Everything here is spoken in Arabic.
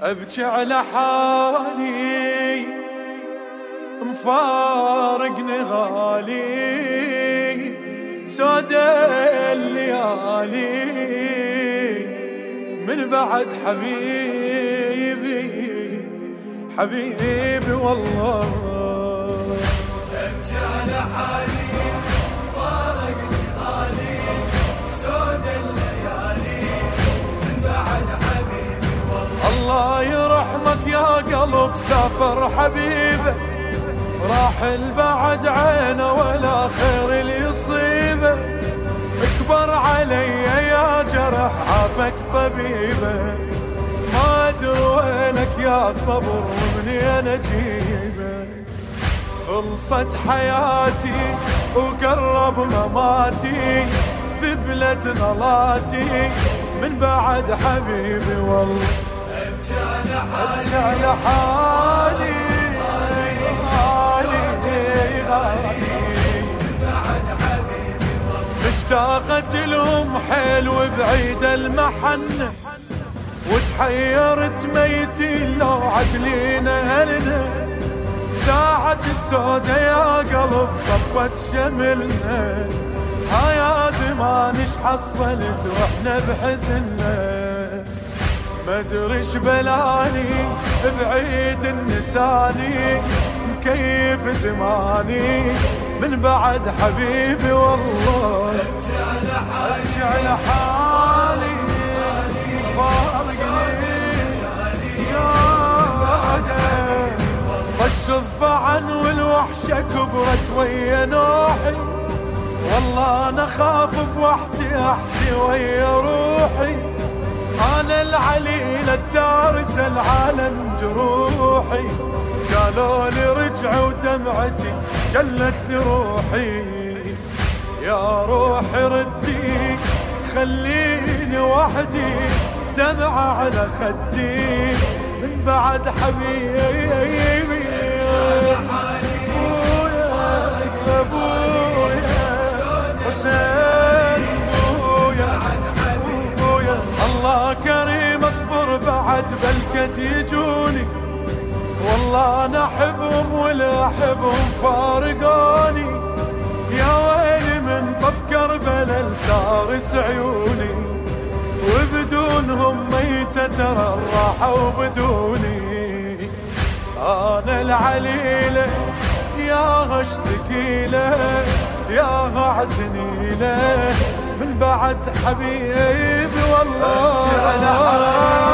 أبكي على حالي. مفارقني غالي. سود الليالي. من بعد حبيبي. حبيبي والله. قلب سافر حبيبك راح البعد عينه ولا خير اللي يصيبه اكبر علي يا جرح عافك طبيبه ما أدري وينك يا صبر ومنين اجيبك خلصت حياتي وقرب مماتي ذبلت غلاتي من بعد حبيبي والله ابكي على حالي حالي اشتاقت لهم حيل وبعيد المحنة وتحيرت ميتي لو عدلين أهلنا. ساعة السودة يا قلب طبت شملنا. ها يا زمان اش حصلت وإحنا بحزننا؟ إيش بلاني بعيد النساني مكيف زماني؟ من بعد حبيبي والله ابكي على حالي ابكي على حالي فارقني طش الظعن والوحشة كبرت ويا نوحي والله أنا خاف بوحدي أحكي ويا روحي. أنا العليل الدارس العالم جروحي. قالوا لي رجع ودمعتي قلت لي روحي. يا روحي ردي خليني وحدي دمعة على خدي. من بعد حبيبي يجوني والله أنا أحبهم ولا أحبهم فارقوني. يا ويلي من طف كربلا التارس عيوني. وبدونهم ميتة ترى الراحة وبدوني أنا العليلة يا غشتكي له يا اعتني له من بعد حبيبي والله.